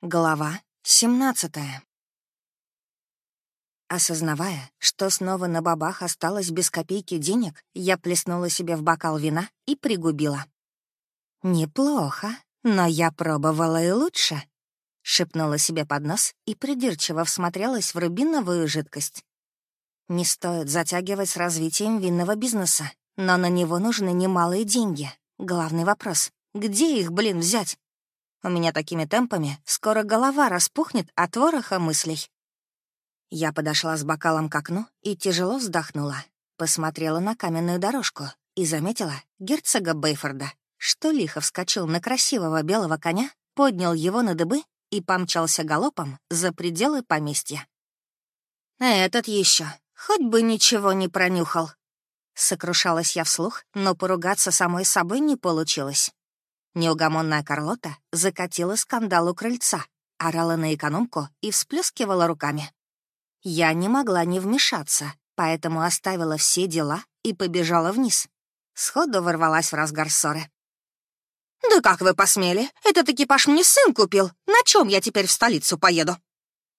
Глава 17 Осознавая, что снова на бабах осталось без копейки денег, я плеснула себе в бокал вина и пригубила. «Неплохо, но я пробовала и лучше», — шепнула себе под нос и придирчиво всмотрелась в рубиновую жидкость. Не стоит затягивать с развитием винного бизнеса, но на него нужны немалые деньги. Главный вопрос — где их, блин, взять? У меня такими темпами скоро голова распухнет от вороха мыслей. Я подошла с бокалом к окну и тяжело вздохнула. Посмотрела на каменную дорожку и заметила герцога Бейфорда, что лихо вскочил на красивого белого коня, поднял его на дыбы и помчался галопом за пределы поместья. «Этот еще, хоть бы ничего не пронюхал!» Сокрушалась я вслух, но поругаться самой собой не получилось. Неугомонная Карлота закатила скандал у крыльца, орала на экономку и всплескивала руками. Я не могла не вмешаться, поэтому оставила все дела и побежала вниз. Сходу ворвалась в разгар ссоры. «Да как вы посмели? Этот экипаж мне сын купил. На чем я теперь в столицу поеду?»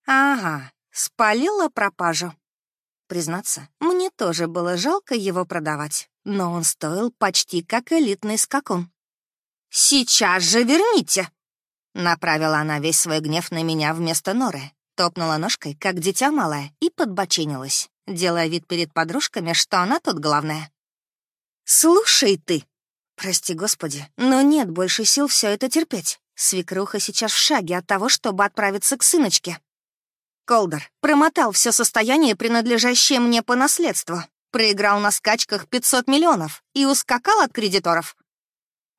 «Ага, спалила пропажу». Признаться, мне тоже было жалко его продавать, но он стоил почти как элитный скакун. «Сейчас же верните!» Направила она весь свой гнев на меня вместо норы, топнула ножкой, как дитя малое, и подбочинилась, делая вид перед подружками, что она тут главная. «Слушай ты!» «Прости, Господи, но нет больше сил все это терпеть. Свекруха сейчас в шаге от того, чтобы отправиться к сыночке». Колдер промотал все состояние, принадлежащее мне по наследству, проиграл на скачках 500 миллионов и ускакал от кредиторов.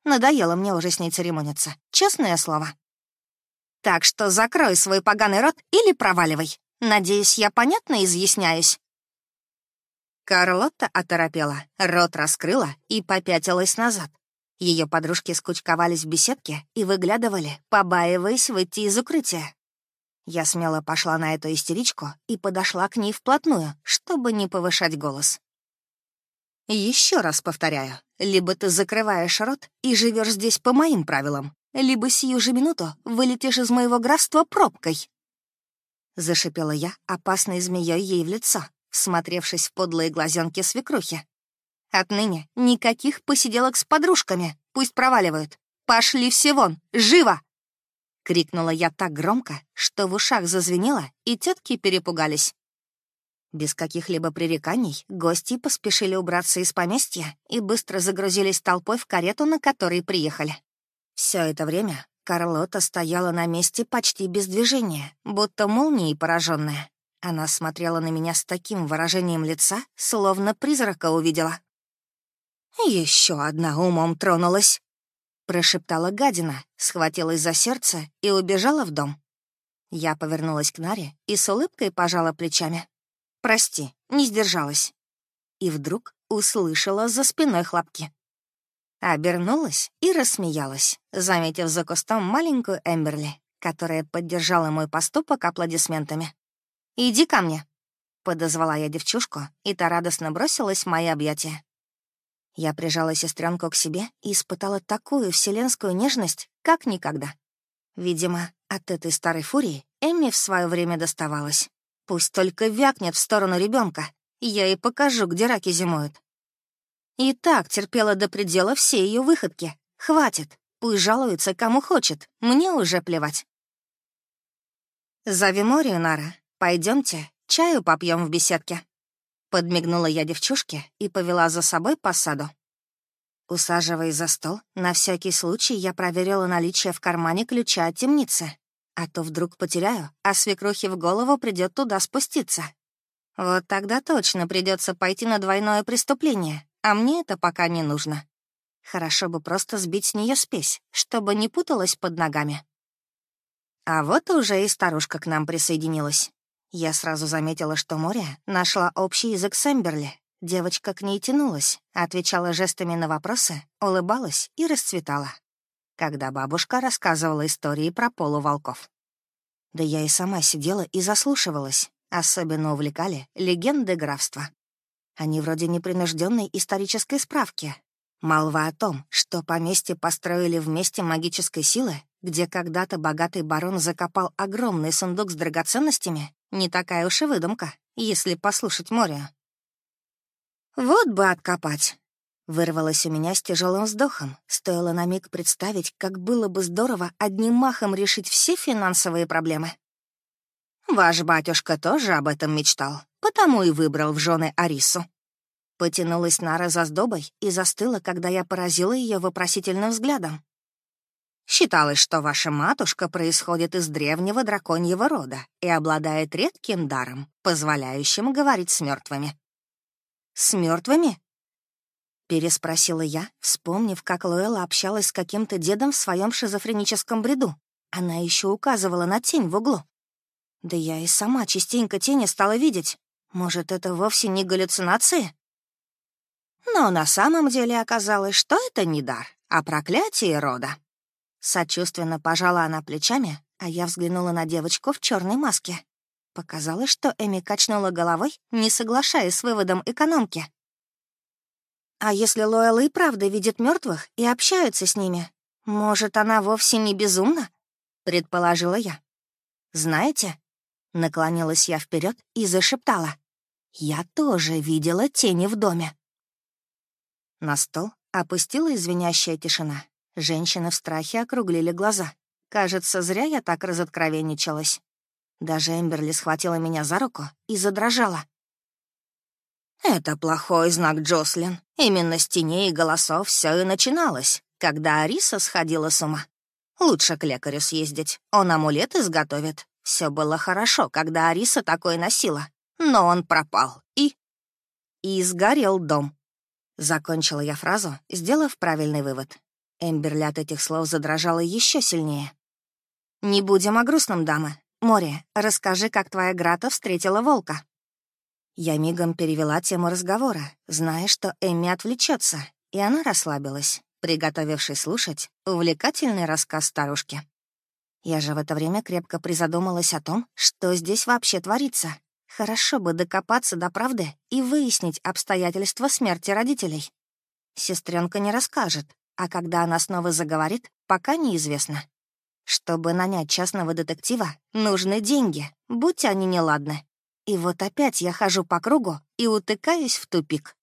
Надоело мне уже с ней церемониться, честное слово. Так что закрой свой поганый рот или проваливай. Надеюсь, я понятно изъясняюсь. Карлотта оторопела, рот раскрыла и попятилась назад. Ее подружки скучковались в беседке и выглядывали, побаиваясь выйти из укрытия. Я смело пошла на эту истеричку и подошла к ней вплотную, чтобы не повышать голос. Еще раз повторяю, либо ты закрываешь рот и живешь здесь по моим правилам, либо сию же минуту вылетишь из моего графства пробкой. Зашипела я, опасной змеей ей в лицо, всмотревшись в подлые глазенки свекрухи. Отныне никаких посиделок с подружками, пусть проваливают. Пошли все вон, живо! Крикнула я так громко, что в ушах зазвенело, и тетки перепугались. Без каких-либо пререканий гости поспешили убраться из поместья и быстро загрузились толпой в карету, на которой приехали. Все это время Карлота стояла на месте почти без движения, будто молнией пораженная. Она смотрела на меня с таким выражением лица, словно призрака увидела. Еще одна умом тронулась», — прошептала гадина, схватилась за сердце и убежала в дом. Я повернулась к Наре и с улыбкой пожала плечами. Прости, не сдержалась. И вдруг услышала за спиной хлопки. Обернулась и рассмеялась, заметив за кустом маленькую Эмберли, которая поддержала мой поступок аплодисментами. «Иди ко мне», — подозвала я девчушку, и та радостно бросилась в мои объятия. Я прижала сестренку к себе и испытала такую вселенскую нежность, как никогда. Видимо, от этой старой фурии Эмми в свое время доставалась. Пусть только вякнет в сторону ребенка, я ей покажу, где раки зимуют. И так терпела до предела все ее выходки. Хватит, пусть жалуется кому хочет, мне уже плевать. «Зови Морию, Нара. Пойдемте, чаю попьем в беседке». Подмигнула я девчушке и повела за собой по саду. Усаживаясь за стол, на всякий случай я проверила наличие в кармане ключа от темницы. А то вдруг потеряю, а свекрухе в голову придет туда спуститься. Вот тогда точно придется пойти на двойное преступление, а мне это пока не нужно. Хорошо бы просто сбить с нее спесь, чтобы не путалась под ногами. А вот уже и старушка к нам присоединилась. Я сразу заметила, что море нашла общий язык с Эмберли. Девочка к ней тянулась, отвечала жестами на вопросы, улыбалась и расцветала когда бабушка рассказывала истории про полуволков. Да я и сама сидела и заслушивалась. Особенно увлекали легенды графства. Они вроде непринужденной исторической справки. Молва о том, что поместье построили вместе магической силы, где когда-то богатый барон закопал огромный сундук с драгоценностями, не такая уж и выдумка, если послушать море. «Вот бы откопать!» Вырвалось у меня с тяжелым вздохом. Стоило на миг представить, как было бы здорово одним махом решить все финансовые проблемы. Ваш батюшка тоже об этом мечтал, потому и выбрал в жены Арису. Потянулась Нара за сдобой и застыла, когда я поразила ее вопросительным взглядом. Считалось, что ваша матушка происходит из древнего драконьего рода и обладает редким даром, позволяющим говорить с мертвыми. «С мертвыми? Переспросила я, вспомнив, как Луэлла общалась с каким-то дедом в своем шизофреническом бреду. Она еще указывала на тень в углу. Да я и сама частенько тени стала видеть. Может, это вовсе не галлюцинации? Но на самом деле оказалось, что это не дар, а проклятие рода. Сочувственно пожала она плечами, а я взглянула на девочку в черной маске. Показалось, что Эми качнула головой, не соглашаясь с выводом экономки. А если Лоэла и правда видит мертвых и общается с ними, может, она вовсе не безумна? Предположила я. Знаете, наклонилась я вперед и зашептала. Я тоже видела тени в доме. На стол опустила извиняющая тишина. Женщины в страхе округлили глаза. Кажется, зря я так разоткровенничалась. Даже Эмберли схватила меня за руку и задрожала. «Это плохой знак, Джослин. Именно с теней и голосов все и начиналось, когда Ариса сходила с ума. Лучше к лекарю съездить, он амулет изготовит. Все было хорошо, когда Ариса такой носила, но он пропал и... И сгорел дом. Закончила я фразу, сделав правильный вывод. Эмберли от этих слов задрожала еще сильнее. «Не будем о грустном, дамы. Море, расскажи, как твоя Грата встретила волка». Я мигом перевела тему разговора, зная, что Эмми отвлечется, и она расслабилась, приготовившись слушать увлекательный рассказ старушки. Я же в это время крепко призадумалась о том, что здесь вообще творится. Хорошо бы докопаться до правды и выяснить обстоятельства смерти родителей. Сестренка не расскажет, а когда она снова заговорит, пока неизвестно. Чтобы нанять частного детектива, нужны деньги, будь они неладны. И вот опять я хожу по кругу и утыкаюсь в тупик.